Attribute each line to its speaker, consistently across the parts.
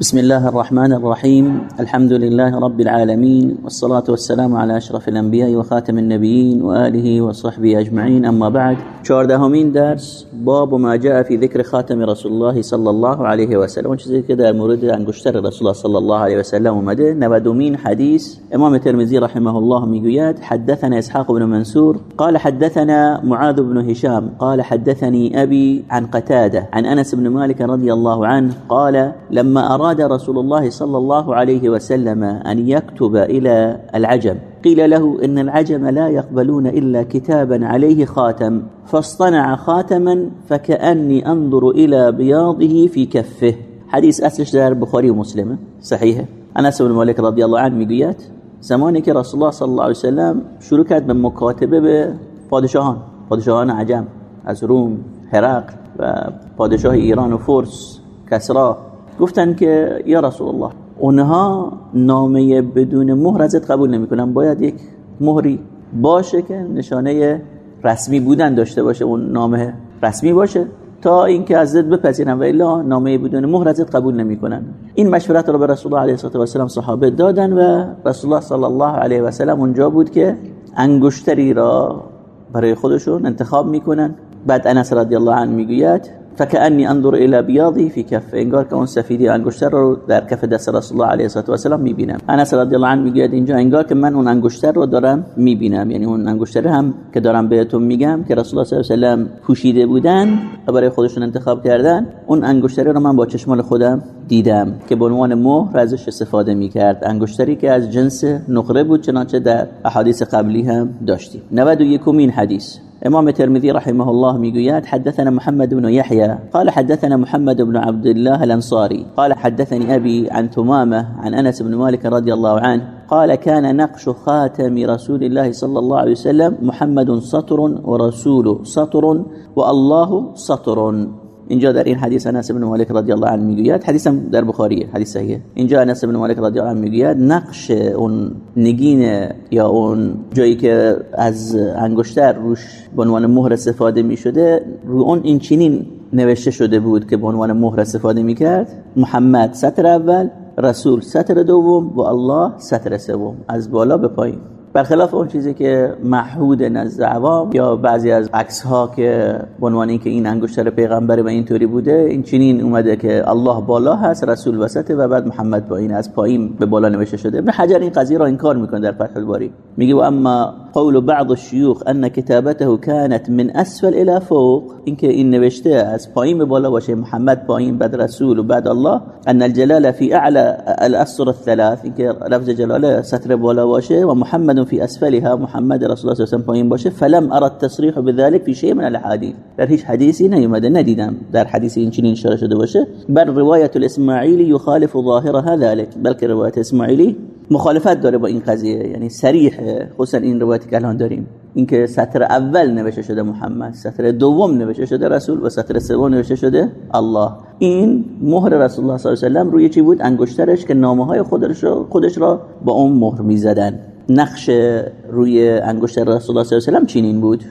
Speaker 1: بسم الله الرحمن الرحيم. الحمد لله رب العالمين والصلاة والسلام على أشرف الأنبياء وخاتم النبيين وآله وصحبه أجمعين. أما بعد چهاردهمین درس باب ما جاء في ذكر خاتم رسول الله صلى الله عليه وسلم. اون چیزی که در مورد انگشتر رسول الله صلى الله عليه وسلم اومده. نودومین حديث امام الترمذي رحمه الله میگوید حدثنا اسحاق بن منصور قال حدثنا معاذ بن هشام قال حدثني أبي عن قتادة عن أنس بن مالك رضي الله عنه قال لما أراد أراد رسول الله صلى الله عليه وسلم أن يكتب إلى العجم. قيل له إن العجم لا يقبلون إلا كتابا عليه خاتم. فاصطنع خاتما فكأني أنظر إلى بياضه في كفه. حديث أسلش در بخاري ومسلمة صحيحة أنس بن مالك رضي الله عنه میگوید زمانی رسول الله صلی الله علیه وسلم به مکاتبه به پادشاهان. پادشاهان عجم. از روم هرقل و پادشاه ایران و فرس کسرا. گفتن که یا رسول الله اونها نامه بدون مهر ازت قبول نمی‌کنن. باید یک مهری باشه که نشانه رسمی بودن داشته باشه اون نامه رسمی باشه تا اینکه ازت بپذیرن. و الا نامه بدون مهر ازت قبول نمی‌کنن. این مشورت رو به رسول الله علیه و سلم صحابه دادن و رسول الله صلی الله علیه و سلم اونجا بود که انگشتری را برای خودشون انتخاب می‌کنن. بعد انس رضی الله عنه می‌گوید فكأني انظر الى بياضي في كف انگار که اون سفیدی انگشتر رو در کف دست رسول الله علیه و سلم می‌بینم. انس رضی الله عنه میگه اینجا انگار که من اون انگشتر رو دارم می‌بینم. یعنی اون انگشتر هم که دارم بهتون میگم که رسول الله صلی الله علیه و سلم پوشیده بودن و برای خودشون انتخاب کردن اون انگشتری رو من با چشمال خودم دیدم که به عنوان مهر ازش استفاده می‌کرد. انگشتری که از جنس نقره بود چنانچه در احادیث قبلی هم داشتیم. 91 مین حدیث. إمام الترمذي رحمه الله ميقويات حدثنا محمد بن يحيى قال حدثنا محمد بن عبد الله الأنصاري قال حدثني أبي عن تمامة عن أنس بن مالك رضي الله عنه قال كان نقش خاتم رسول الله صلى الله عليه وسلم محمد سطر ورسول سطر والله سطر. اینجا در این حدیث انس بن مالک رضی الله عنه می‌گوید حدیث هم در بخاریه حدیث صحیحه. اینجا انس بن مالک رضی الله عنه می‌گوید نقش اون نگین یا اون جایی که از انگشتر روش به عنوان مهر استفاده می‌شده رو اون این چنین نوشته شده بود که به عنوان مهر استفاده می‌کرد. محمد سطر اول رسول سطر دوم و الله سطر سوم. از بالا به پایین. برخلاف اون چیزی که محهود نزد عوام یا بعضی از عکس ها که به عنوان اینکه این انگشتر پیغمبر و اینطوری بوده این چنین اومده که الله بالا هست رسول وسطه و بعد محمد پایین از پایین به بالا نوشته شده. ابن حجر این قضیه را انکار می‌کنه در فتح الباری. میگه و اما قول بعض الشيوخ ان كتابته كانت من اسفل الى فوق. اینکه این نوشته از پایین به بالا باشه محمد پایین بعد رسول و بعد الله. ان الجلال في اعلى الاسر الثلاث. اینکه لفظ جلاله سطر بالا باشه و محمد في اسفلها محمد رسول الله صلی پایین باشه. فلم ارى التصريح بذلك في شيء من الاحاديث در هیچ حدیثی نیومده ندیدم در حدیثی این چنین اشاره شده باشه. بل روایت الاسماعیلی یخالف ظاهرها ذلك. بلکه روایت اسماعیلی مخالفت داره با این قضیه یعنی صریح خصوصا این روایتی که الان داریم. اینکه سطر اول نوشته شده محمد سطر دوم نوشته شده رسول و سطر سوم نوشته شده الله. این مهر رسول الله صلی الله علیه و سلم روی چی بود؟ انگشترش که نامه های خودش را خودش را با اون مهر می‌زدن. نقش روی انگشتر رسول الله صلی الله علیه و سلم چنین بود؟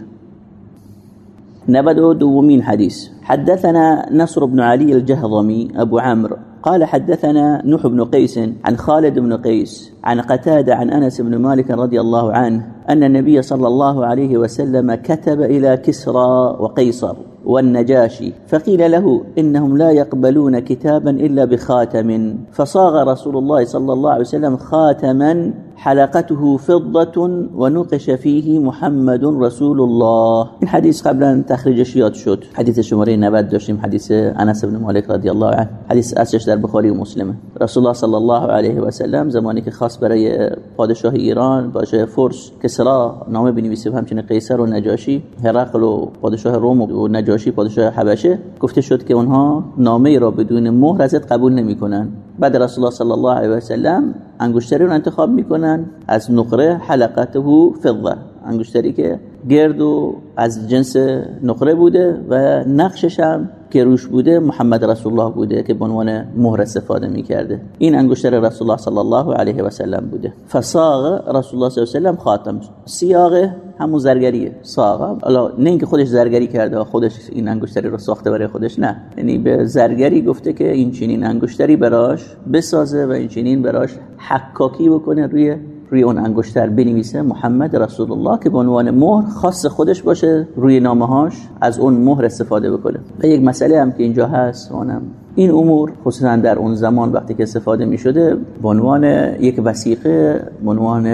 Speaker 1: نبدو دومين حديث حدثنا نصر بن علي الجهضمي أبو عمرو. قال حدثنا نوح بن قيس عن خالد بن قيس عن قتادة عن أنس بن مالك رضي الله عنه أن النبي صلى الله عليه وسلم كتب إلى كسرى وقيصر والنجاشي فقيل له إنهم لا يقبلون كتابا إلا بخاتم. فصاغ رسول الله صلى الله عليه وسلم خاتما حلقته فضة ونقش فيه محمد رسول الله. این حدیث قبلا تخریجش یاد شد. حدیث شماره 90 داشتیم حدیث انس بن مالک رضی الله عنه. حدیث اصلش در بخاری و مسلمه. رسول الله صلی الله علیه و سلم زمانی که خاص برای پادشاه ایران باشه فرس کسرا نامه بنویسه همچنین قیصر و نجاشی هرقل و پادشاه روم و نجاشی پادشاه حبشه گفته شد که اونها نامه را بدون مهر ازت قبول نمی‌کنن. بعد رسول الله صلی الله علیه و سلم انگشتری رو انتخاب می‌کنن. از نقره حلقته فضه. انگشتری که گرد و از جنس نقره بوده و نقشش هم که روش بوده محمد رسول الله بوده که به عنوان مهر استفاده می‌کرده. این انگشتر رسول الله صلی الله علیه و سلم بوده. فساق رسول الله صلی الله علیه و سلم خاتم. سیاق همون زرگریه. ساقه حالا نه اینکه خودش زرگری کرده خودش این انگشتری رو ساخته برای خودش نه. یعنی به زرگری گفته که این چنین انگشتری براش بسازه و این چنین براش حکاکی بکنه روی روی اون انگشتر بنویسه محمد رسول الله که به عنوان مهر خاص خودش باشه روی نامه هاش از اون مهر استفاده بکنه. و یک مسئله هم که اینجا هست اونم این امور خصوصا در اون زمان وقتی که استفاده می شده عنوان یک وسیقه به عنوان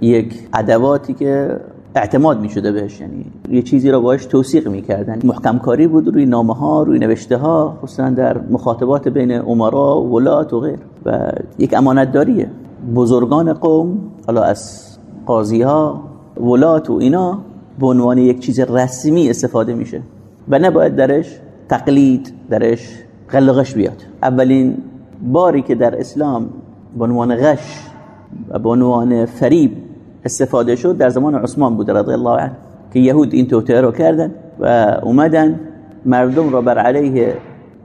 Speaker 1: یک ادواتی که اعتماد می شده بهش یعنی یه چیزی رو باش توصیق می کردن محکم کاری بود روی نامه ها روی نوشته ها خصوصا در مخاطبات بین عمرا ولات و غیر. و یک امانت داریه بزرگان قوم حالا از قاضی ها ولات و اینا به عنوان یک چیز رسمی استفاده میشه و نباید درش تقلید درش غلغش بیاد. اولین باری که در اسلام به عنوان غش و به عنوان فریب استفاده شد در زمان عثمان بود رضی الله عنه که یهود این توطئه رو کردن و اومدن مردم رو بر علیه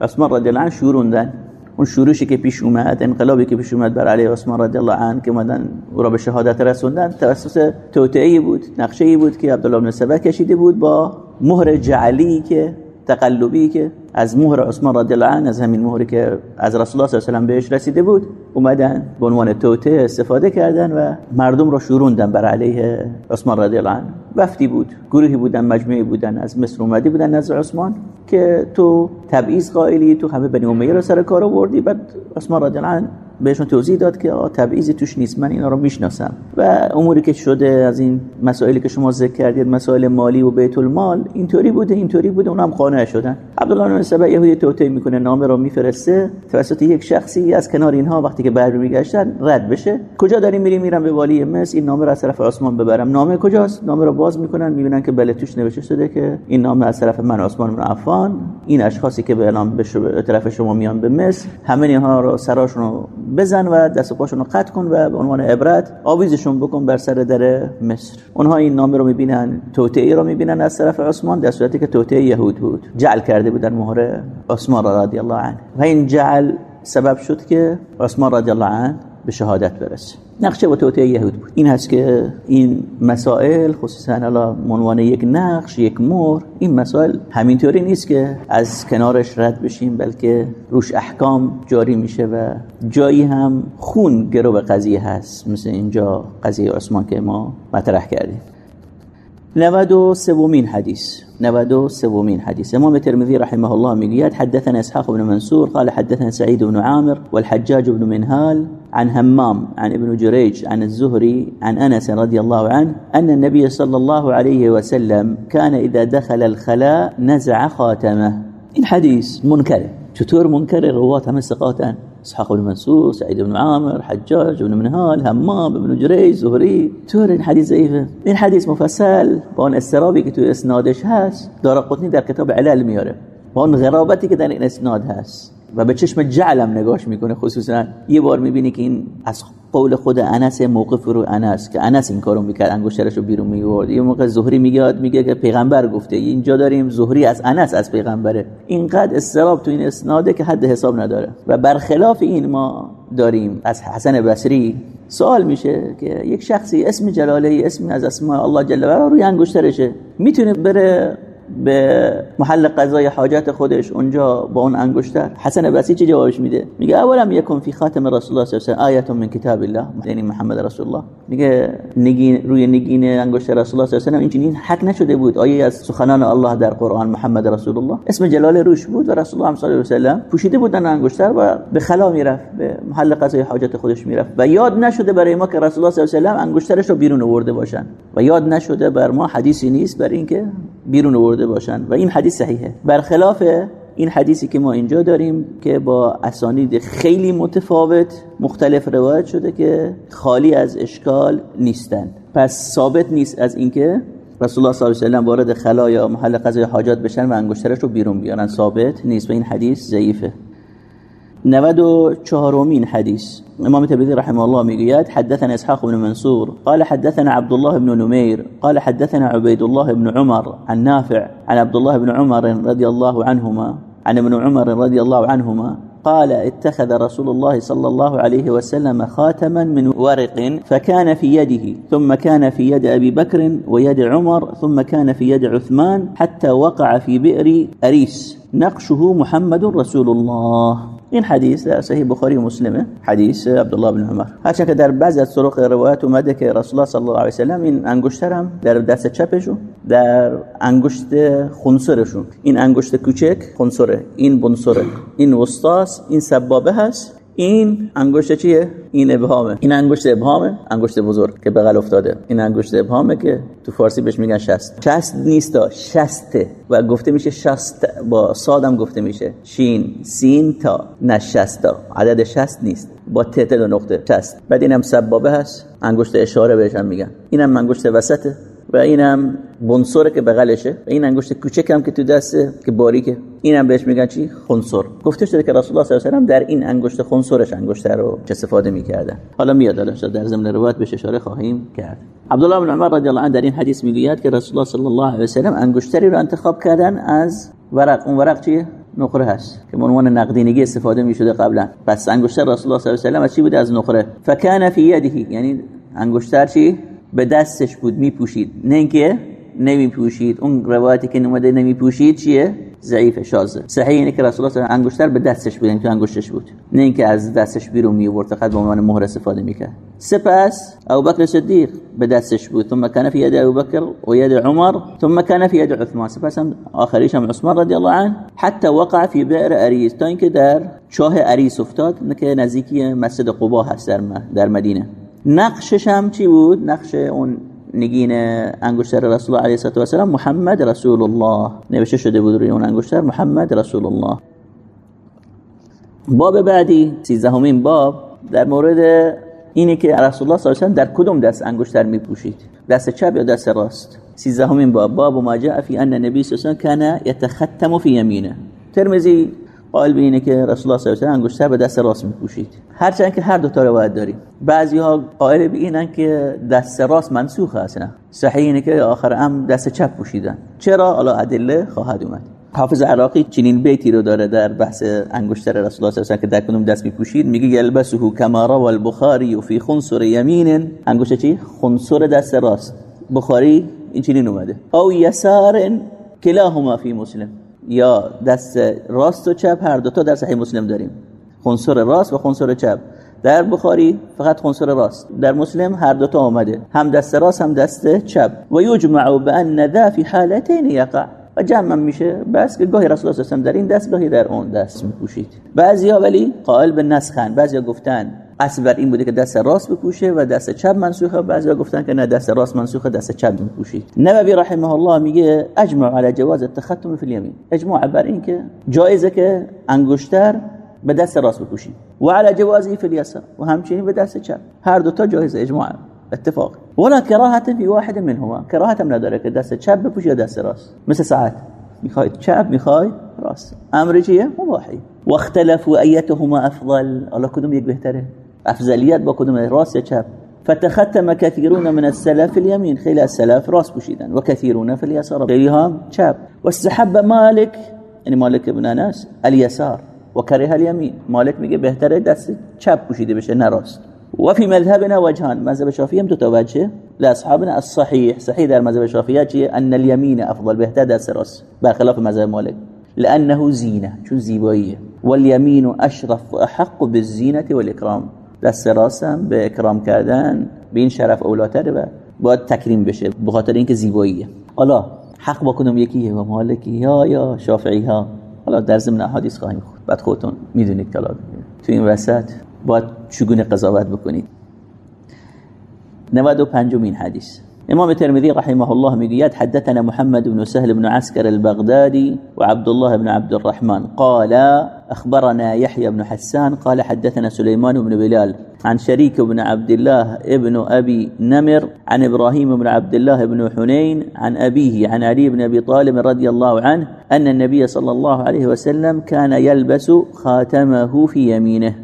Speaker 1: عثمان رضی الله عنه شوروندن. اون شروعی که پیش اومد انقلابی که پیش اومد بر علی عثمان رضی الله عنه که اومدن او را به شهادت رسوندن توسط توطئه‌ای بود نقشه‌ای بود که عبدالله بن سبا کشیده بود با مهر جعلی که تقلبی که از مهر عثمان رضی الله عنه از همین مهری که از رسول الله صلی الله علیه و بهش رسیده بود اومدن به عنوان توته استفاده کردن و مردم را شوروندن بر علیه عثمان رضی الله عنه. وفتی بود گروهی بودن مجموعی بودن از مصر اومدی بودن نظر عثمان که تو تبعیض قائلی تو همه بنی امیه رو سر کار آوردی بعد عثمان رضی الله بهشون توضیح داد که تبعیضی توش نیست من اینا رو می‌شناسم. و اموری که شده از این مسائلی که شما ذکر کردید مسائل مالی و بیت المال اینطوری بوده اینطوری بوده اونم قانع شدن. عبدالله بن سبع یهودی توتی می‌کنه نامه رو میفرسته توسط یک شخصی از کنار اینها وقتی که برمیگشتن رد بشه. کجا داریم میریم؟ میرم به والی مصر این نامه رو از طرف عثمان ببرم. نامه کجاست؟ نامه رو باز می‌کنن می‌بینن که بله توش نوشته شده که این نامه از طرف من عثمان بن عفان. این اشخاصی که به اعلام به طرف شما میان به مصر همه اینها رو سراشون رو بزن و دست و پاشون رو قطع کن و به عنوان عبرت آویزشون بکن بر سر در مصر. اونها این نامه رو می‌بینن توطئه رو می‌بینن از طرف عثمان در صورتی که توطئه یهود بود. جعل کرده بودن مهر عثمان رضی الله عنه. و این جعل سبب شد که عثمان رضی الله عنه به شهادت برسه. نقشه و توطئه یهود بود. این هست که این مسائل خصوصا الان عنوان یک نقش یک مور این مسائل همینطوری نیست که از کنارش رد بشیم بلکه روش احکام جاری میشه و جایی هم خون گرو به قضیه هست. مثل اینجا قضیه عثمان که ما مطرح کردیم. 93 حديث. نودو سومين حديث. امام الترمذي رحمه الله ميقياد حدثنا إسحاق بن منصور قال حدثنا سعيد بن عامر والحجاج بن منهال عن همام عن ابن جريج عن الزهري عن أنس رضي الله عنه أن النبي صلى الله عليه وسلم كان إذا دخل الخلاء نزع خاتمه. الحديث منكر. چطور منكر روات هم ثقاتن اسحاق بن منصور سعيد بن عامر حجاج بن منهال همام بن جريج زهري. طور این حدیث ضعیفه؟ این حدیث مفصل با اون استرابی که تو اسنادش هست داره قطنی در کتاب علل میاره. با اون غرابتی که در این اسناد هست. و به چشم جعلم نگاش می‌کنه خصوصا یه بار می‌بینی که این از قول خود انس موقف رو انس که انس این کارو می‌کرد انگشترشو بیرون میورد یه موقع زهری میگه میگه که پیغمبر گفته اینجا داریم زهری از انس از پیغمبره. اینقدر استراب تو این اسناده که حد حساب نداره. و برخلاف این ما داریم از حسن بصری سوال میشه که یک شخصی اسم جلاله اسم از اسماء الله جل و روی انگشترشه. می‌تونه بره به محل قضای حاجت خودش اونجا با اون انگشتر. حسن بسی چه جوابش میده؟ میگه اولا یکون فی خاتم رسول الله صلی الله علیه و من کتاب الله یعنی محمد رسول الله. میگه نگین روی نگین انگشتر رسول الله صلی الله علیه و این حق نشده بود. آیه از سخنان الله در قرآن محمد رسول الله. اسم جلال روش بود و رسول الله صلی الله علیه و پوشیده بودن انگشتر و به خلا می‌رفت به محل قضای حاجت خودش می‌رفت. و یاد نشده برای ما که رسول الله صلی الله علیه و انگشترش رو بیرون آورده باشن. و یاد نشده بر ما حدیثی نیست برای اینکه بیرون آورده باشن. و این حدیث صحیحه. برخلاف این حدیثی که ما اینجا داریم که با اسانید خیلی متفاوت مختلف روایت شده که خالی از اشکال نیستند پس ثابت نیست از اینکه رسول الله صلی الله علیه و وارد خلا یا محل قضای حاجات بشن و انگشترش رو بیرون بیارن. ثابت نیست و این حدیث ضعیفه. 94 مين حديث امام ترمذي رحمه الله ميقياد حدثنا اسحاق بن منصور قال حدثنا عبد الله بن نمير قال حدثنا عبيد الله بن عمر عن نافع عن عبد الله بن عمر رضي الله عنهما عن ابن عمر رضي الله عنهما قال اتخذ رسول الله صلى الله عليه وسلم خاتما من ورق فكان في يده ثم كان في يد أبي بكر ويد عمر ثم كان في يد عثمان حتى وقع في بئر أريس نقشه محمد رسول الله. این حدیث در صحیح بخاری مسلمه. حدیث عبدالله بن عمر. هرچند که در بعضی از طرق روایت اومده که رسول الله صلی الله علیه و سلم این انگشتر هم در دست چپشون در انگشت خنصرشون این انگشت کوچک خنصره این بنصره این وسطاس این سبابه هست. این انگشت چیه؟ این ابهامه. این انگشت ابهامه؟ انگشت بزرگ که بغل افتاده. این انگشت ابهامه که تو فارسی بهش میگن شست. شست نیست شسته. و گفته میشه شست. با سادم گفته میشه. شین سین تا نه شستا عدد شست نیست. با تتل و نقطه. شست. بعد اینم سبابه هست. انگشت اشاره بهش هم میگن. اینم انگشت وسطه. و اینم بنصوره که بغلشه. و این انگشت کوچکم که تو دسته که باریکه. اینم بهش میگن چی؟ خنصر گفته شده که رسول الله صلی الله علیه و در این انگشت خنصرش انگشت رو چه استفاده می‌کردن. حالا میاد در ضمن روایت بهش اشاره خواهیم کرد. عبدالله بن عمر رضی الله عنه در این حدیث می‌گوید که رسول الله صلی الله علیه و سلم انگشتری رو انتخاب کردن از ورق. اون ورق چیه؟ نقره هست که به عنوان نقدینگی استفاده می شده قبلا. پس انگشتر رسول الله صلی الله علیه و سلم چی بوده از نقره فکان فی یده یعنی انگشتر چی؟ به دستش بود میپوشید. نه اینکه نمیپوشید اون روایتی که اومده نمیپوشید چیه؟ ضعیف شاذه. صحیح اینه که رسول الله انگشتر به دستش بود تو انگشتش بود. نه اینکه از دستش بیرون می آورد فقط به عنوان مهر استفاده می‌کرد. سپس ابوبکر صدیق به دستش بود. ثم كان في يد أبي بكر و يد عمر ثم كان في يد عثمان. سپس هم آخریش هم عثمان رضی الله عنه. حتى وقع في بئر أريس تا اینکه در چاه اریس افتاد که نزدیکی مسجد قبا هست در مدینه. نقشش هم چی بود؟ نقش اون نگین انگشتر رسول الله علیه و السلام محمد رسول الله. نوشته شده بود روی اون انگشتر محمد رسول الله. باب بعدی سیزدهمین باب در مورد اینه که رسول الله صلی الله علیه و در کدوم دست انگشتر میپوشید؟ دست چپ یا دست راست؟ سیزدهمین باب باب ما جاء فی ان النبی صلی الله علیه و کان یتختم فی یمینه. ترمذی قائل به اینه که رسول الله صلی الله علیه و انگشتر به دست راست میپوشید. هرچند که هر دو تا روایت داریم. بعضی ها قائل به اینن که دست راست منسوخه اصلا صحیح اینه که آخر هم دست چپ پوشیدن. چرا؟ حالا ادله خواهد اومد. حافظ عراقی چنین بیتی رو داره در بحث انگشتر رسول الله صلی الله علیه و که در کدوم دست میپوشید. میگه یلبسه کما روى البخاری فی خنصر یمین. انگشت چی؟ خنصر دست راست. بخاری این چنین اومده. او یسار کلاهما فی مسلم. یا دست راست و چپ هر دو تا در صحیح مسلم داریم. خنصر راست و خنصر چپ. در بخاری فقط خنصر راست. در مسلم هر دو تا آمده. هم دست راست هم دست چپ. و یجمع بان ذا فی حالتین یقع. و جمع میشه بس که گاهی رسول الله در این دست گاهی در اون دست. میپوشید بعضیا ولی قائل به نسخن. بعضیا گفتن اصل بر این بوده که دست راست بپوشه و دست چپ منسوخه. بعضیا گفتن که نه دست راست منسوخه دست چپ میپوشید نبوی رحمه الله میگه اجمع علی جواز التختم فی الیمین. اجماع بر این که جایزه که انگشتر به دست راست بپوشید و علی جوازه فی الیسار و همچنین به دست چپ. هر دو تا جایزه اجماع. اتفاق. ولا کراهة فی واحدة منهما. کراهت هم نداره که دست چپ بپوشی یا دست راست. مثل ساعت. می‌خواید چپ می‌خوای راست. امر چیه؟ مباحیه. واختلفوا ايتهما افضل. الله کدوم یک بهتره؟ افضلیت با کدوم راست یا چپ فتختم كثيرون من السلف في اليمين خیلی از سلف راست پوشیدن و كثيرون في اليسار خیلی هم چپ واستحب مالك یعنی مالک ابن انس اليسار و کره الیمین مالک میگه بهتره دست چپ پوشیده بشه نه راست و فی مذهبنا وجهان. مذهب شافعی هم دو تا لاصحابنا الصحيح صحیح در مذهب شافعی چیه؟ ان الیمین افضل بهتر دست راست برخلاف مذهب مالک. لأنه زینه چون زیباییه. والیمین اشرف و احق بالزینة والإکرام. دست راستم به اکرام کردن به این شرف اولاتره و باید تکریم بشه به خاطر اینکه زیباییه. حالا حق با کدوم یکیه؟ و مالکی یا یا شافعی ها حالا در ضمن حدیث خواهیم خود بعد خودتون می‌دونید که تو این وسط باید چگونه قضاوت بکنید. 95 مين حديث امام الترمذي رحمه الله می‌گوید حدثنا محمد بن سهل بن عسكر البغدادي وعبد الله بن عبد الرحمن قال أخبرنا يحيى بن حسان قال حدثنا سليمان بن بلال عن شريك بن عبد الله ابن أبي نمر عن إبراهيم بن عبد الله بن حنين عن أبيه عن علي بن أبي طالب رضي الله عنه أن النبي صلى الله عليه وسلم كان يلبس خاتمه في يمينه.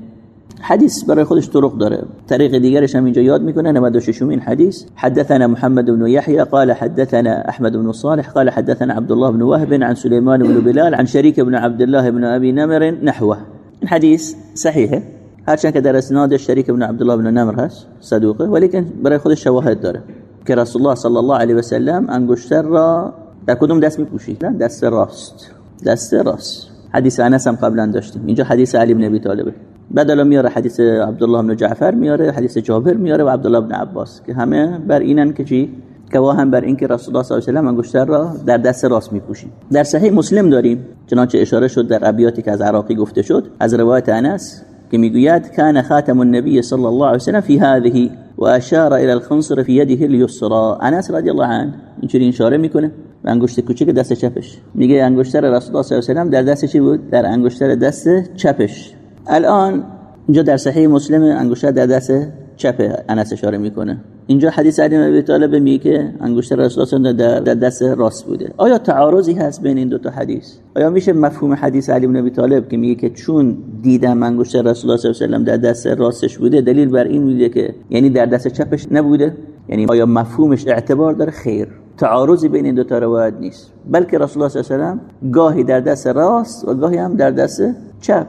Speaker 1: حديث برای خودش طرق داره. طريق دیگرش هم اینجا یاد می‌کنه 96 مين حديث حدثنا محمد بن يحيى قال حدثنا احمد بن صالح قال حدثنا عبد الله بن وهب عن سليمان بن بلال عن شريك بن عبد الله بن ابي نمر نحوه. الحديث صحيح هرچند که در اسناد شریک ابن عبدالله بن نمر هست صدوقه ولیکن برای خودش شواهد داره که رسول الله صلی الله علیه و سلم انگشتر را در کدوم دست میپوشید؟ دست راست. دست راست. حدیث انس هم قبلا داشتیم. اینجا حدیث علی بن ابی طالبه. بدل میاره حدیث عبدالله بن جعفر میاره حدیث جابر میاره و عبدالله بن عباس که همه بر اینن که چی؟ گواه هم بر اینکه رسول الله صلی الله علیه و انگشتر را در دست راست میپوشید در صحیح مسلم داریم چنانچه اشاره شد در ابیاتی که از عراقی گفته شد از روایت انس که می‌گوید کان خاتم النبی صلی الله علیه و سلم فی هذه و اشار الى الخنصر في يده اليسرى انس رضی الله عنه اینجوری اشاره می‌کنه به انگشت کوچک دست چپش. میگه انگشتر رسول الله صلی الله علیه و در دست چی بود؟ در انگشتر دست چپش. الان اینجا در صحیح مسلم انگشتر در دست چپ انس اشاره می‌کنه. اینجا حدیث علی بن ابی طالب میگه که انگشتر رسول در, دست راست بوده. آیا تعارضی هست بین این دو تا حدیث؟ آیا میشه مفهوم حدیث علی بن ابی طالب که میگه که چون دیدم انگشتر رسول الله صلی الله علیه و در دست راستش بوده دلیل بر این بوده که یعنی در دست چپش نبوده؟ یعنی آیا مفهومش اعتبار داره؟ خیر. تعارضی بین این دو تا روایت نیست. بلکه رسول الله صلی الله علیه و گاهی در دست راست و گاهی هم در دست چپ.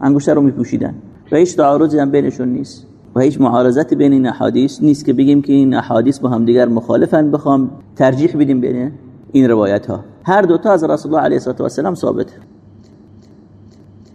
Speaker 1: انگشتر رو میپوشیدن و هیچ تعارضی هم بینشون نیست و هیچ معارضتی بین این احادیث نیست که بگیم که این احادیث با هم دیگر مخالفن. بخوام ترجیح بدیم بین این روایت ها هر دو تا از رسول الله علیه و سلم ثابته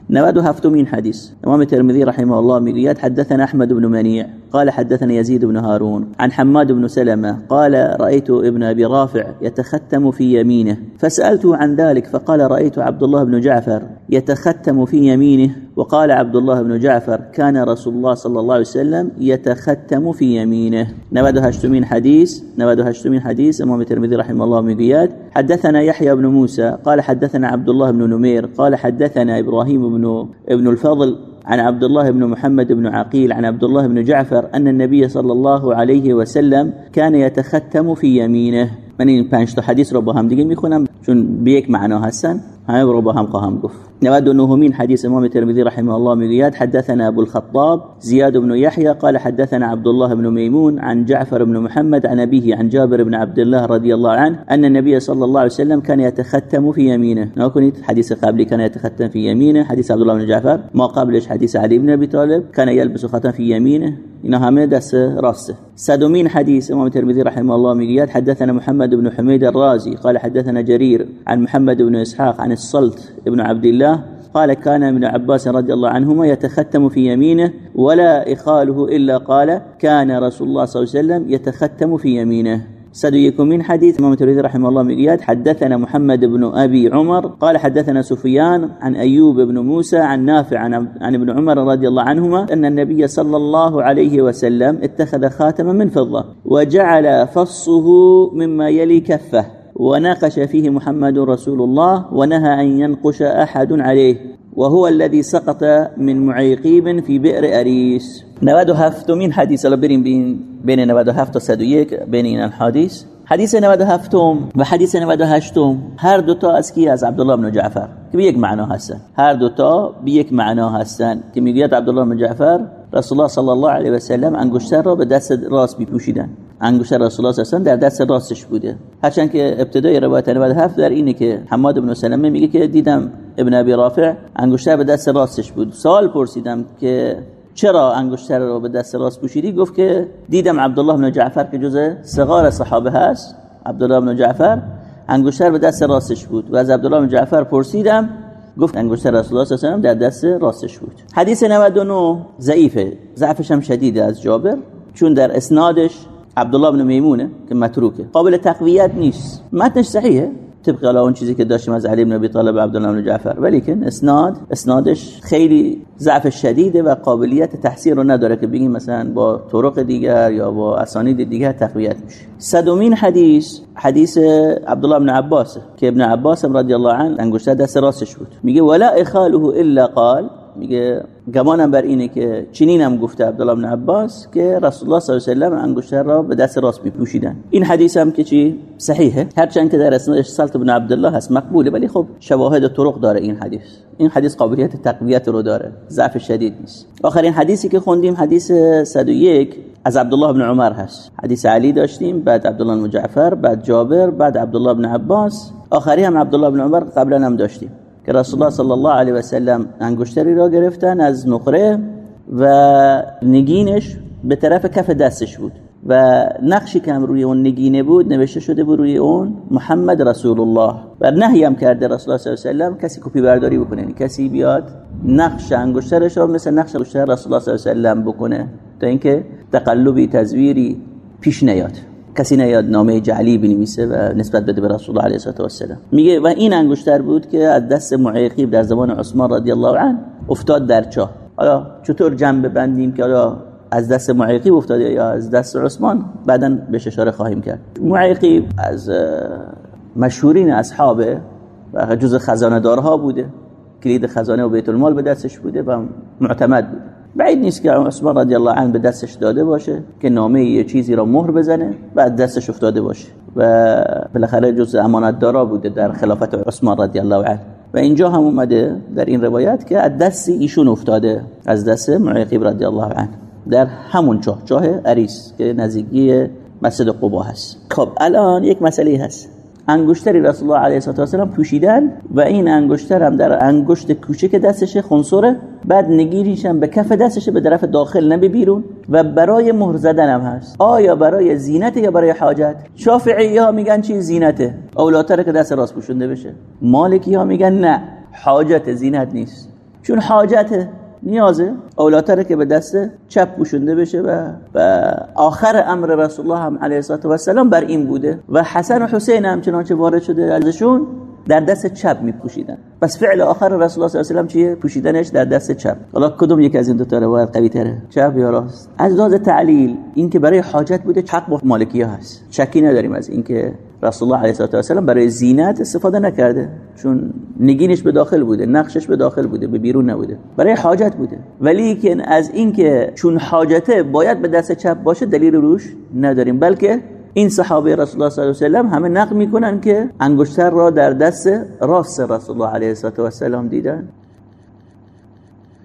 Speaker 1: نود هفتمين حديث امام الترمذي رحمه الله ميقيات حدثنا أحمد بن منيع قال حدثنا يزيد بن هارون. عن حماد بن سلمة. قال رأيت ابن أبي رافع يتختم في يمينه فسألته عن ذلك فقال رأيت عبد الله بن جعفر. يتختم في يمينه وقال عبد الله بن جعفر كان رسول الله صلى الله عليه وسلم يتختم في يمينه. نود هشتمين حديث نود هشتمين حديث امام الترمذي رحمه الله ميقيات حدثنا يحيى بن موسى قال حدثنا عبد الله بن نمير قال حدثنا إبراهيم بن ابن الفضل عن عبد الله بن محمد بن عقيل عن عبد الله بن جعفر أن النبي صلى الله عليه وسلم كان يتختم في يمينه. من این پنج تا حدیث رو با هم دیگه می‌خونم چون به یک معنا هستن. همه رو با هم خواهم گفت. 99 حديث امام الترمذي رحمه الله مقياد حدثنا ابو الخطاب زياد بن يحيى قال حدثنا عبد الله بن ميمون عن جعفر بن محمد عن ابيه عن جابر بن عبد الله رضي الله عنه ان النبي صلى الله عليه وسلم كان يتختم في يمينه ما كنت حديث قبلي كان يتختم في يمينه حديث عبد الله بن جعفر ما قبلش حديث علي بن ابي طالب كان يلبس ختم في يمينه اینا همه دست راسته صدومين حديث؟ إمام الترمذي رحمه الله مقياد حدثنا محمد بن حميد الرازي قال حدثنا جرير عن محمد بن إسحاق عن الصلت ابن عبد الله قال كان ابن عباس رضي الله عنهما يتختم في يمينه ولا إخاله إلا قال كان رسول الله صلى الله عليه وسلم يتختم في يمينه. سديكم من حديث إمام الترمذي رحمه الله مقياد حدثنا محمد بن أبي عمر قال حدثنا سفيان عن أيوب بن موسى عن نافع عن, عن ابن عمر رضي الله عنهما أن النبي صلى الله عليه وسلم اتخذ خاتما من فضة وجعل فصه مما يلي كفه وناقش فيه محمد رسول الله ونهى أن ينقش أحد عليه. وهو الذي سقط من معيقيب في بئر أريس. نود هفتمين حديث الله بين بين نود هفت و 101 بين الحديث حدیث 97 و حدیث 98 هر دو تا از کی از عبدالله بن جعفر. به یک معنا هستن. هر دو تا به یک معنا هستن. میگوید عبدالله بن جعفر رسول الله صلی الله علیه و سلم انگشتر را به دست راست میپوشیدن. انگشتر رسول الله صلی در دست راستش بوده. هرچند که ابتدای روایت 97 در اینه که حماد بن سلمه میگه که دیدم ابن ابی رافع انگشتر به دست راستش بود. سوال پرسیدم که چرا انگشتر رو به دست راست پوشیدی؟ گفت که دیدم عبدالله بن جعفر که جزء صغار صحابه هست. عبدالله بن جعفر انگشتر به دست راستش بود. و از عبدالله بن جعفر پرسیدم گفت انگشتر رسول الله صلی در دست راستش بود. حدیث 99 ضعیفه. ضعفش هم شدیده از جابر چون در اسنادش عبدالله بن میمونه که متروکه. قابل تقویت نیست. متنش صحیحه. طبق اون چیزی که داشتیم از علی بن ابی طالب عبدالله بن جعفر. ولی که اسناد اسنادش خیلی ضعف شدیده و قابلیت تحسین رو نداره که بگیم مثلا با طرق دیگر یا با اسانید دیگر تقویت میشه. صدومین حدیث حدیث عبدالله بن عباس که ابن عباس رضی الله عنه انگشتر دست راستش بود. میگه ولا اخاله الا قال میگه گمانم بر اینه که چنینم گفته عبدالله بن عباس که رسول الله صلی الله علیه و انگشتر را به دست راست میپوشیدن. این حدیث هم که چی؟ صحیحه. هرچند که در اسنادش سلط بن عبدالله هست مقبوله ولی خب شواهد و طرق داره این حدیث. این حدیث قابلیت تقویت رو داره. ضعف شدید نیست. آخرین حدیثی که خوندیم حدیث 101 از عبدالله بن عمر هست. حدیث علی داشتیم بعد عبدالله بن جعفر بعد جابر بعد عبدالله بن عباس. آخری هم عبدالله بن عمر قبلا هم داشتیم. که رسول الله صلی الله علیه و سلم انگشتری را گرفتن از نقره و نگینش به طرف کف دستش بود و نقشی که هم روی اون نگینه بود نوشته شده بود روی اون محمد رسول الله و نهی هم کرده رسول الله صلی الله علیه و کسی کپی برداری بکنه یعنی کسی بیاد نقش انگشترش رو مثل نقش انگشتر رسول الله صلی الله علیه و بکنه تا اینکه تقلبی تزویری پیش نیاد. کسی نیاد نامه جعلی بنویسه و نسبت بده به رسول الله علیه و السلام. میگه و این انگشتر بود که از دست معیقیب در زمان عثمان رضی الله عنه افتاد در چاه. حالا چطور جنب بندیم که حالا از دست معیقیب افتاده یا از دست عثمان؟ بعدا بهش اشاره خواهیم کرد. معیقیب از مشهورین اصحابه و جز خزانه دارها بوده. کلید خزانه و بیت المال به دستش بوده و معتمد بوده بعید نیست که عثمان رضی الله عنه به دستش داده باشه که نامه یه چیزی را مهر بزنه و دستش افتاده باشه. و بالاخره جز امانت دارا بوده در خلافت عثمان رضی الله عنه. و اینجا هم اومده در این روایت که از دست ایشون افتاده از دست معیقیب رضی الله عنه. در همون چاه چاه عریس که نزدیکی مسجد قبا هست. خب الان یک مسئله هست. انگشتری رسول الله علیه و سلم پوشیدن و این انگشتر هم در انگشت کوچک دستشه خنصوره بعد نگیریش هم به کف دستشه به طرف داخل نه بیرون و برای مهر زدن هم هست. آیا برای زینت یا برای حاجت؟ شافعی ها میگن چی زینته؟ اولاتره که دست راست پوشونده بشه. مالکی ها میگن نه حاجت زینت نیست. چون حاجته. نیازه. اولاتره که به دست چپ پوشونده بشه و, و آخر امر رسول الله هم علیه و سلام بر این بوده. و حسن و حسین هم چنانچه وارد شده ازشون در دست چپ می پوشیدن پس فعل آخر رسول الله صلی الله علیه و چیه؟ پوشیدنش در دست چپ. حالا کدوم یک از این دو تا روایت قوی تره؟ چپ یا راست؟ از لحاظ تعلیل این که برای حاجت بوده حق با مالکی ها هست. شکی نداریم از اینکه رسول الله علیه و سلم برای زینت استفاده نکرده چون نگینش به داخل بوده نقشش به داخل بوده به بیرون نبوده برای حاجت بوده ولی که از اینکه چون حاجته باید به دست چپ باشه دلیل روش نداریم بلکه این صحابه رسول الله صلی الله علیه و سلم همه نقل می‌کنن که انگشتر را در دست راست رسول الله علیه و سلم دیدن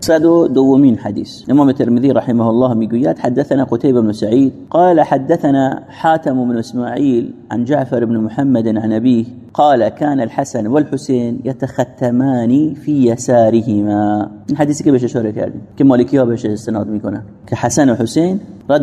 Speaker 1: صد دومين حديث. إمام الترمذي رحمه الله ميقويات حدثنا قتيبة بن سعيد قال حدثنا حاتم بن إسماعيل عن جعفر بن محمد عن أبيه قال كان الحسن والحسين يتختمان في يسارهما. الحديث كيف اشاره کردیم که مالکی ها بهش استناد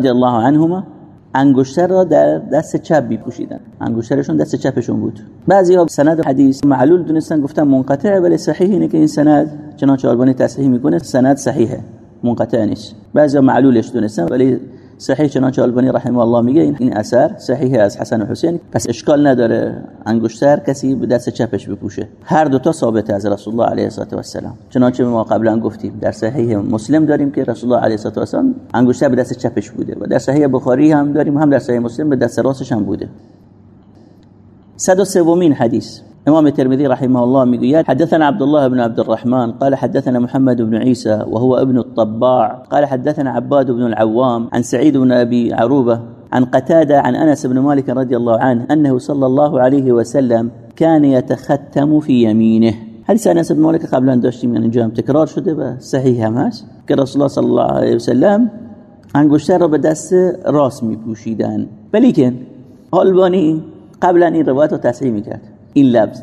Speaker 1: الله عنهما انگشتر را در دست چپ میپوشیدن. انگشترشون دست چپشون بود. بعضی ها سند حدیث معلول دونستن گفتن منقطع ولی صحیح اینه که این سند چنانچه آلبانی تصحیح می‌کنه سند صحیحه. منقطع نیست. بعضی معلولش دونستن ولی صحیح چنانچه آلبانی رحمه الله میگه این اثر صحیح از حسن و حسین. پس اشکال نداره انگشتر کسی به دست چپش بپوشه. هر دو تا ثابت از رسول الله علیه و السلام چنانچه ما قبلا گفتیم در صحیح مسلم داریم که رسول الله علیه و السلام انگشتر به دست چپش بوده و در صحیح بخاری هم داریم هم در صحیح مسلم به دست راستش هم بوده. 103 حدیث. إمام الترمذي رحمه الله ميقول حدثنا عبد الله بن عبد الرحمن قال حدثنا محمد بن عيسى وهو ابن الطباع قال حدثنا عباد بن العوام عن سعيد بن أبي عروبة عن قتادة عن أنس بن مالك رضي الله عنه أنه صلى الله عليه وسلم كان يتختم في يمينه. حديث أنس بن مالك قبل أن داشتیم من اینجا تکرار شده و صحیح هم رسول الله صلی الله علیه و سلم انگشتر را به دست راست می پوشیدن ولیکن آلبانی قبلا این روایت رو این لفظ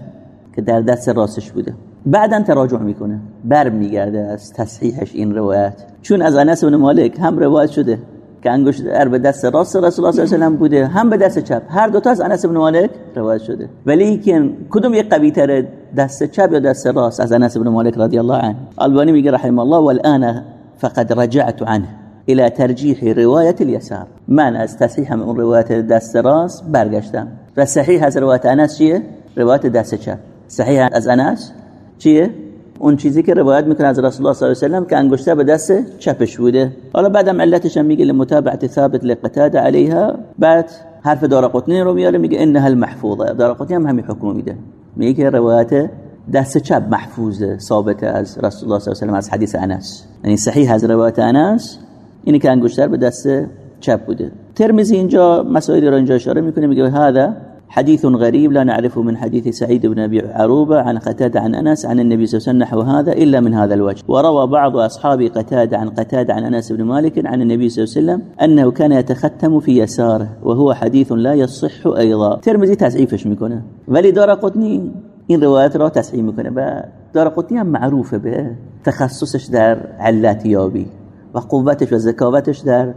Speaker 1: که در دست راستش بوده. بعدا تراجع می‌کنه. بر میگرده از تصحیحش این روایت. چون از انس بن مالک هم روایت شده که انگشتر به دست راست رسول الله صلی الله علیه و بوده هم به دست چپ. هر دو تا از انس بن مالک روایت شده. ولی که کدوم یک قوی تر دست چپ یا دست راست از انس بن مالک رضی الله عنه. البانی میگه رحمه الله والان فقد رجعت عنه الى ترجیح روایت اليسار من از تصحیح اون روایت دست راست برگشتم. و صحیح از روایت انس چیه؟ روایت دست چپ صحیح از انس؟ چیه؟ اون چیزی که روایت می‌کنه از رسول الله صلی الله علیه و که انگشتر به دست چپش بوده. حالا بعدم علتش هم میگه لمتابعه ثابت لقتاده علیها. بعد حرف دارقطنی رو میاره میگه انها المحفوظه. دارقطنی هم همین حکم میده. میگه که روایت دست چپ محفوظه ثابته از رسول الله صلی الله علیه و از حدیث انس. یعنی صحیح از روایت انس اینی که انگشتر به دست چپ بوده. ترمزی اینجا مسائلی رو اینجا اشاره می‌کنه میگه هذا حديث غريب لا نعرفه من حديث سعيد بن أبي عروبة عن قتادة عن أنس عن النبي صلى الله عليه وسلم نحو هذا إلا من هذا الوجه. وروى بعض أصحاب قتادة عن قتادة عن أنس بن مالك عن النبي صلى الله عليه وسلم أنه كان يتختم في يساره وهو حديث لا يصح أيضا. ترمزي تضعیفش میکنه ولی دار قطنی این روایت را تصحیح میکنه و دار قطنی هم معروفة به. تخصصش در علت یابی و قوتش و ذکاوتش در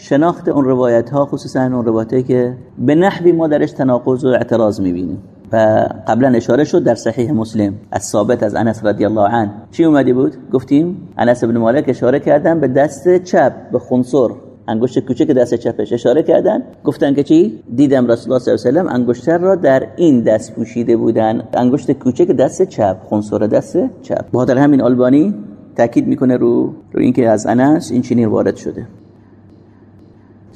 Speaker 1: شناخت اون روایت ها خصوصا اون روایتی که به نحوی ما درش تناقض و اعتراض می‌بینیم. و قبلا اشاره شد در صحیح مسلم از ثابت از انس رضی الله عنه. چی اومدی بود؟ گفتیم انس بن مالک اشاره کردن به دست چپ به خنصر انگشت کوچک دست چپش اشاره کردن. گفتن که چی؟ دیدم رسول الله صلی الله علیه و انگشتر را در این دست پوشیده بودن. انگشت کوچک دست چپ خنصر دست چپ. بخاطر همین آلبانی تاکید می‌کنه رو رو اینکه از انس این چنین وارد شده.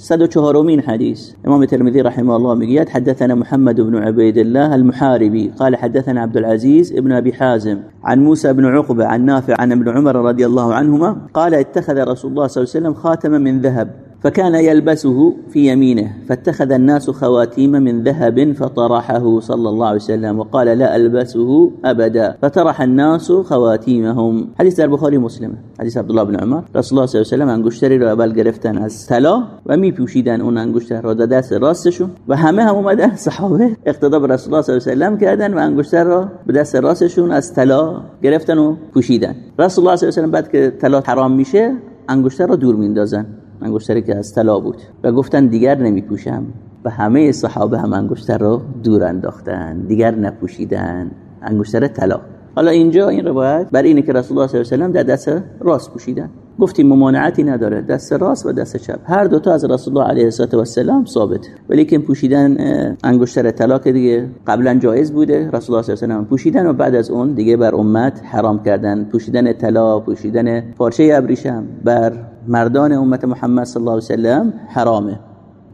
Speaker 1: صد چهارمين حديث. إمام الترمذي رحمه الله مقياد حدثنا محمد بن عبيد الله المحاربي قال حدثنا عبد العزيز ابن أبي حازم عن موسى بن عقبة عن نافع عن ابن عمر رضي الله عنهما قال اتخذ رسول الله صلى الله عليه وسلم خاتما من ذهب. فكان يلبسه في يمينه فاتخذ الناس خواتيم من ذهب فطرحه صلى الله عليه وسلم وقال لا ألبسه أبدا فطرح الناس خواتيمهم. حديث البخاري مسلم حديث عبد الله بن عمر. رسول الله صلى الله عليه وسلم انگشتری رو اول گرفتن از طلا و میپوشیدن اون انگشتر رو دست راستشون و همه هم اومدن صحابه اقتدا به رسول الله صلی الله علیه و سلم کردن و انگشتر رو به دست راستشون از طلا گرفتن و پوشیدن. رسول الله صلی الله علیه و سلم بعد که طلا حرام میشه انگشتر رو دور میندازن. انگشتری که از طلا بود. و گفتن دیگر نمیپوشم. و همه صحابه هم انگشتر رو دور انداختن. دیگر نپوشیدن. انگشتر طلا. حالا اینجا این روایت برای اینه که رسول الله صلی الله علیه و در دست راست پوشیدن. گفتیم ممانعتی نداره. دست راست و دست چپ. هر دو تا از رسول الله علیه و السلام ثابت. ولی که پوشیدن انگشتر طلا که دیگه قبلا جایز بوده. رسول الله صلی الله علیه و پوشیدن و بعد از اون دیگه بر امت حرام کردن. پوشیدن طلا پوشیدن پارچه ابریشم بر مردان امت محمد صلی الله علیه و سلم حرامه.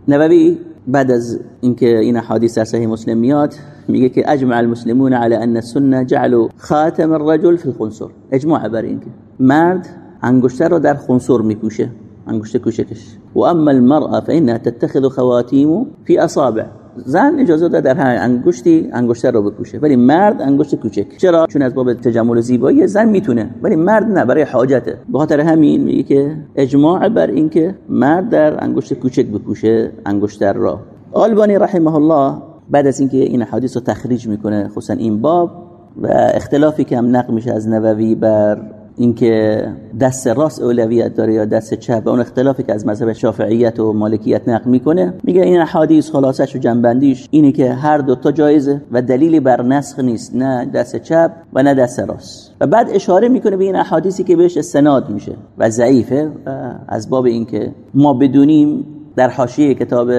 Speaker 1: نبوی بعد از اینکه این حدیث صحیح مسلم میاد میگه که اجمع المسلمون على ان السنة جعلوا خاتم الرجل في الخنصر. اجماع بر اینکه مرد انگشتر رو در خنصر میپوشه انگشت کوچکش. و اما المرأة فإنها تتخذ خواتيم في اصابع. زن اجازه داره در هر انگشتی انگشتر رو بپوشه. ولی مرد انگشت کوچک. چرا؟ چون از باب تجمل زیبایی زن می‌تونه. ولی مرد نه برای حاجته. به خاطر همین میگه که اجماع بر اینکه مرد در انگشت کوچک بپوشه انگشتر را. آلبانی رحمه الله بعد از اینکه این حدیث رو تخریج می‌کنه خصوصا این باب و اختلافی که هم نقل میشه از نووی بر اینکه دست راست اولویت داره یا دست چپ و اون اختلافی که از مذهب شافعیت و مالکیت نقل می‌کنه میگه این حدیث خلاصش و جنبندیش اینه که هر دو تا جایزه و دلیلی بر نسخ نیست نه دست چپ و نه دست راست. و بعد اشاره می‌کنه به این احادیثی که بهش استناد میشه و ضعیفه از باب اینکه ما بدونیم در حاشیه کتاب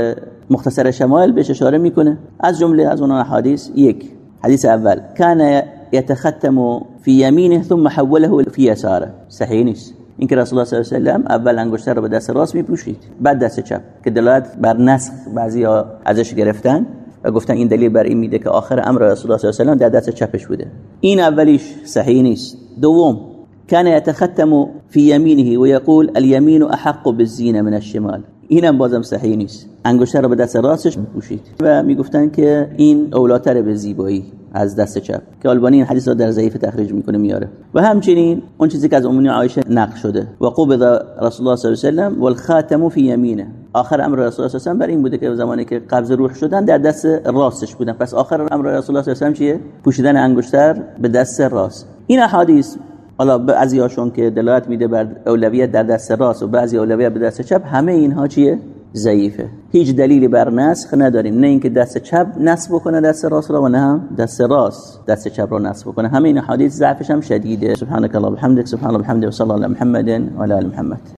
Speaker 1: مختصر شمائل بهش اشاره می‌کنه. از جمله از اون احادیث یک حدیث اول. کان يتختم في يمينه ثم حوله في يساره. صحیح نیست اینکه رسول الله صلی الله علیه و أول انگشتر رو به دست راست میپوشید. بعد دست چپ. که دلالت بر نسخ بعضیا ازش گرفتن و گفتن این دلیل بر این میده که آخر أمر رسول الله صلی الله علیه و در دست چپش بوده. این اولیش صحیح نیست. دوم كان يتختم في يمينه ويقول اليمين احق بالزينه من الشمال. اینم بازم صحیح نیست. انگشتر رو به دست راستش میپوشید و می‌گفتن که این اولاتر به زیبایی از دست چپ که آلبانی این حدیث رو در ضعیف تخریج می‌کنه میاره. و همچنین اون چیزی که از امونی عایشه نقل شده. و قبض رسول الله صلی الله علیه و والخاتم فی یمینه. آخر امر رسول الله صلی الله علیه و بوده که زمانی که قبض روح شدن در دست راستش بودن. پس آخر امر رسول الله صلی الله علیه و چیه؟ پوشیدن انگشتر به دست راست. این احادیث حالا بعضیاشون که دلالت میده بر اولویت در دست راست و بعضی اولویت به دست چپ همه اینها چیه ضعیفه هیچ دلیلی بر نسخ نداریم نه اینکه دست چپ نسخ بکنه دست راست رو و نه هم دست راست دست چپ رو نسخ بکنه همه این حدیث ضعفش هم شدیده سبحانك الله وبحمدك سبحان الله وبحمده وصلى الله على محمد وعلى ال محمد